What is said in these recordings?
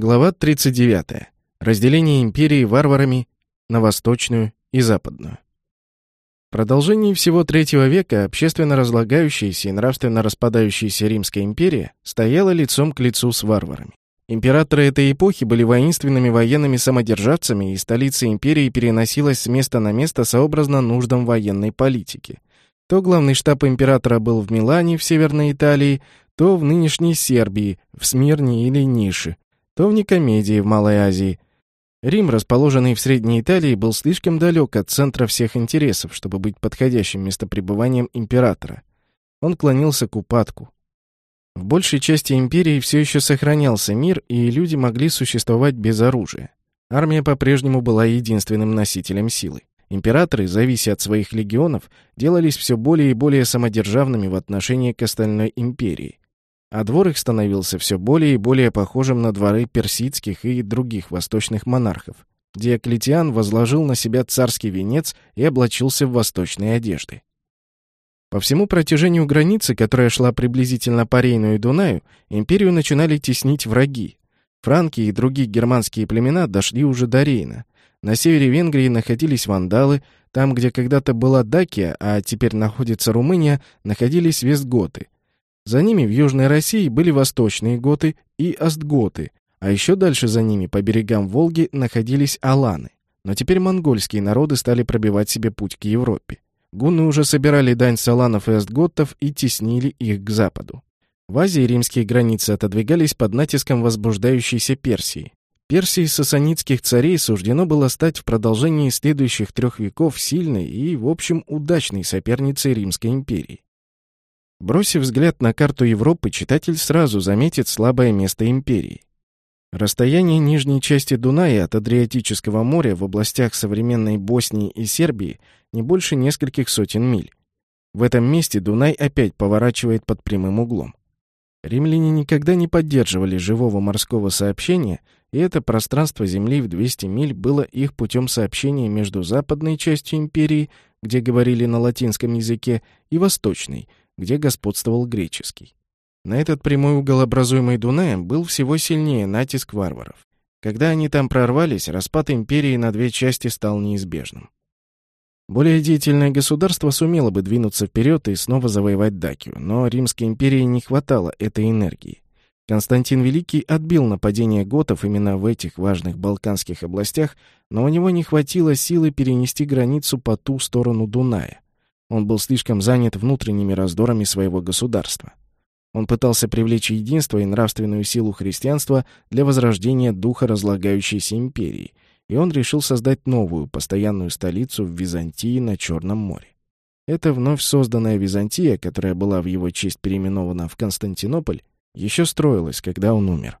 Глава 39. Разделение империи варварами на восточную и западную. В продолжении всего третьего века общественно разлагающаяся и нравственно распадающаяся Римская империя стояла лицом к лицу с варварами. Императоры этой эпохи были воинственными военными самодержавцами, и столица империи переносилась с места на место сообразно нуждам военной политики. То главный штаб императора был в Милане, в Северной Италии, то в нынешней Сербии, в Смирне или Нише, то в Никомедии в Малой Азии. Рим, расположенный в Средней Италии, был слишком далек от центра всех интересов, чтобы быть подходящим местопребыванием императора. Он клонился к упадку. В большей части империи все еще сохранялся мир, и люди могли существовать без оружия. Армия по-прежнему была единственным носителем силы. Императоры, завися от своих легионов, делались все более и более самодержавными в отношении к остальной империи а двор их становился все более и более похожим на дворы персидских и других восточных монархов. Диоклетиан возложил на себя царский венец и облачился в восточные одежды. По всему протяжению границы, которая шла приблизительно по Рейну и Дунаю, империю начинали теснить враги. Франки и другие германские племена дошли уже до Рейна. На севере Венгрии находились вандалы, там, где когда-то была Дакия, а теперь находится Румыния, находились вестготы — за ними в Южной России были восточные готы и остготы, а еще дальше за ними, по берегам Волги, находились аланы. Но теперь монгольские народы стали пробивать себе путь к Европе. Гунны уже собирали дань с аланов и остготтов и теснили их к западу. В Азии римские границы отодвигались под натиском возбуждающейся Персии. Персии сасанидских царей суждено было стать в продолжении следующих трех веков сильной и, в общем, удачной соперницей Римской империи. Бросив взгляд на карту Европы, читатель сразу заметит слабое место империи. Расстояние нижней части Дуная от Адриатического моря в областях современной Боснии и Сербии не больше нескольких сотен миль. В этом месте Дунай опять поворачивает под прямым углом. Римляне никогда не поддерживали живого морского сообщения, и это пространство Земли в 200 миль было их путем сообщения между западной частью империи, где говорили на латинском языке, и восточной, где господствовал греческий. На этот прямой угол, образуемый Дунаем, был всего сильнее натиск варваров. Когда они там прорвались, распад империи на две части стал неизбежным. Более деятельное государство сумело бы двинуться вперед и снова завоевать Дакию, но Римской империи не хватало этой энергии. Константин Великий отбил нападение готов именно в этих важных балканских областях, но у него не хватило силы перенести границу по ту сторону Дуная. Он был слишком занят внутренними раздорами своего государства. Он пытался привлечь единство и нравственную силу христианства для возрождения духа разлагающейся империи, и он решил создать новую постоянную столицу в Византии на Черном море. Эта вновь созданная Византия, которая была в его честь переименована в Константинополь, еще строилась, когда он умер.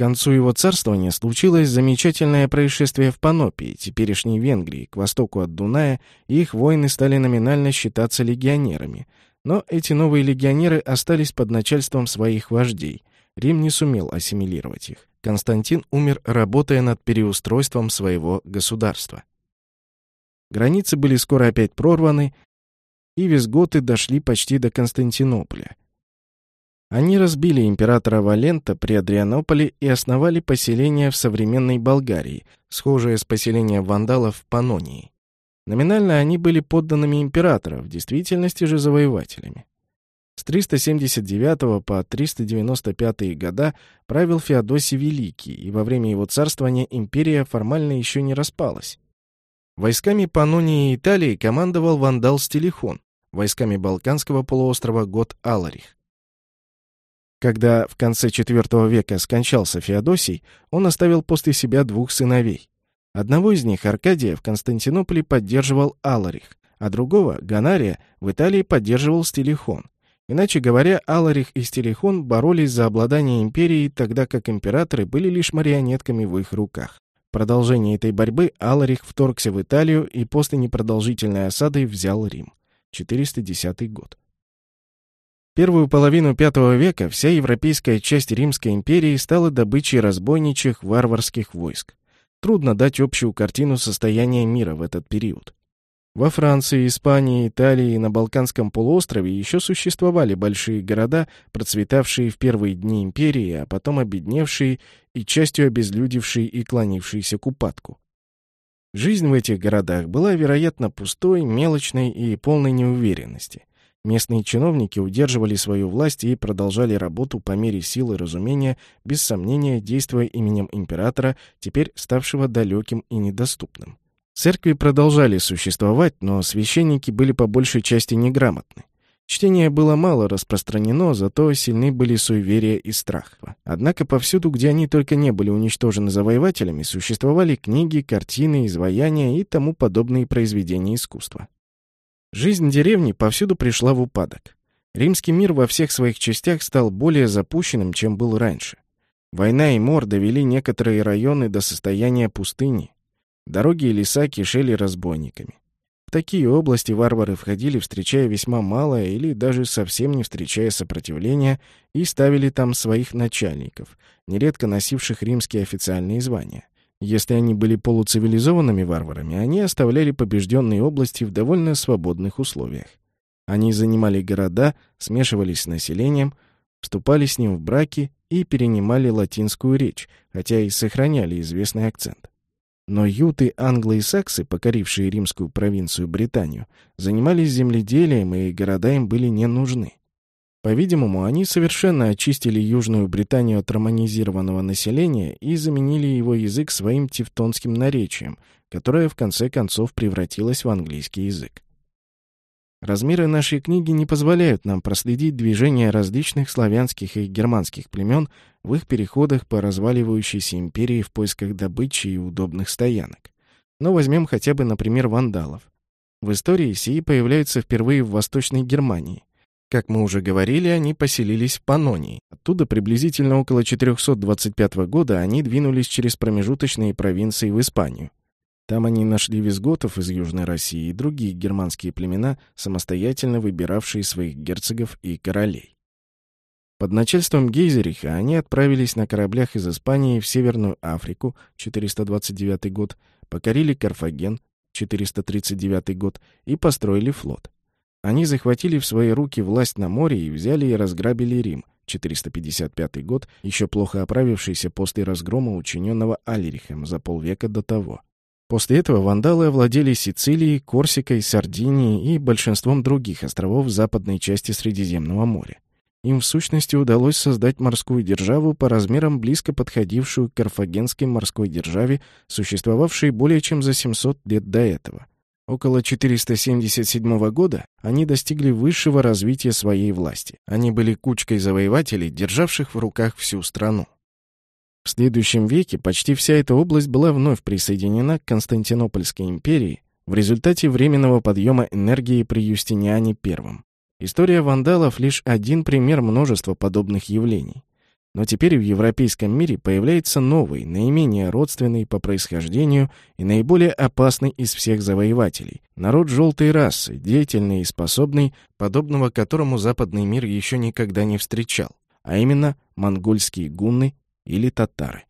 Концу его царствования случилось замечательное происшествие в Панопии, теперешней Венгрии, к востоку от Дуная, и их воины стали номинально считаться легионерами. Но эти новые легионеры остались под начальством своих вождей. Рим не сумел ассимилировать их. Константин умер, работая над переустройством своего государства. Границы были скоро опять прорваны, и визготы дошли почти до Константинополя. Они разбили императора Валента при Адрианополе и основали поселение в современной Болгарии, схожее с поселением вандалов в Панонии. Номинально они были подданными императора, в действительности же завоевателями. С 379 по 395 года правил Феодосий Великий, и во время его царствования империя формально еще не распалась. Войсками Панонии и Италии командовал вандал Стелихон, войсками Балканского полуострова Гот Аларих. Когда в конце IV века скончался Феодосий, он оставил после себя двух сыновей. Одного из них, Аркадия, в Константинополе поддерживал Аларих, а другого, Ганария, в Италии поддерживал Стилихон. Иначе говоря, Аларих и Стилихон боролись за обладание империей, тогда как императоры были лишь марионетками в их руках. В продолжение этой борьбы Аларих вторгся в Италию и после непродолжительной осады взял Рим. 410 год. Первую половину V века вся европейская часть Римской империи стала добычей разбойничьих варварских войск. Трудно дать общую картину состояния мира в этот период. Во Франции, Испании, Италии и на Балканском полуострове еще существовали большие города, процветавшие в первые дни империи, а потом обедневшие и частью обезлюдевшие и клонившиеся к упадку. Жизнь в этих городах была, вероятно, пустой, мелочной и полной неуверенности. Местные чиновники удерживали свою власть и продолжали работу по мере силы разумения, без сомнения действуя именем императора, теперь ставшего далеким и недоступным. Церкви продолжали существовать, но священники были по большей части неграмотны. Чтение было мало распространено, зато сильны были суеверия и страх. Однако повсюду, где они только не были уничтожены завоевателями, существовали книги, картины, изваяния и тому подобные произведения искусства. Жизнь деревни повсюду пришла в упадок. Римский мир во всех своих частях стал более запущенным, чем был раньше. Война и мор довели некоторые районы до состояния пустыни, Дороги и леса кишели разбойниками. В такие области варвары входили, встречая весьма малое или даже совсем не встречая сопротивления, и ставили там своих начальников, нередко носивших римские официальные звания. Если они были полуцивилизованными варварами, они оставляли побежденные области в довольно свободных условиях. Они занимали города, смешивались с населением, вступали с ним в браки и перенимали латинскую речь, хотя и сохраняли известный акцент. Но юты, англы и саксы, покорившие римскую провинцию Британию, занимались земледелием, и города им были не нужны. По-видимому, они совершенно очистили Южную Британию от романизированного населения и заменили его язык своим тевтонским наречием, которое в конце концов превратилось в английский язык. Размеры нашей книги не позволяют нам проследить движение различных славянских и германских племен в их переходах по разваливающейся империи в поисках добычи и удобных стоянок. Но возьмем хотя бы, например, вандалов. В истории сии появляются впервые в Восточной Германии. Как мы уже говорили, они поселились в Панонии. Оттуда приблизительно около 425 года они двинулись через промежуточные провинции в Испанию. Там они нашли визготов из Южной России и другие германские племена, самостоятельно выбиравшие своих герцогов и королей. Под начальством Гейзериха они отправились на кораблях из Испании в Северную Африку, 429 год, покорили Карфаген, 439 год, и построили флот. Они захватили в свои руки власть на море и взяли и разграбили Рим, 455 год, еще плохо оправившийся после разгрома, учиненного Алерихом за полвека до того. После этого вандалы овладели Сицилией, Корсикой, Сардинией и большинством других островов западной части Средиземного моря. Им в сущности удалось создать морскую державу по размерам близко подходившую к карфагенской морской державе, существовавшей более чем за 700 лет до этого. Около 477 года они достигли высшего развития своей власти. Они были кучкой завоевателей, державших в руках всю страну. В следующем веке почти вся эта область была вновь присоединена к Константинопольской империи в результате временного подъема энергии при Юстиниане I. История вандалов — лишь один пример множества подобных явлений. Но теперь в европейском мире появляется новый, наименее родственный по происхождению и наиболее опасный из всех завоевателей. Народ желтой расы, деятельный и способный, подобного которому западный мир еще никогда не встречал, а именно монгольские гунны или татары.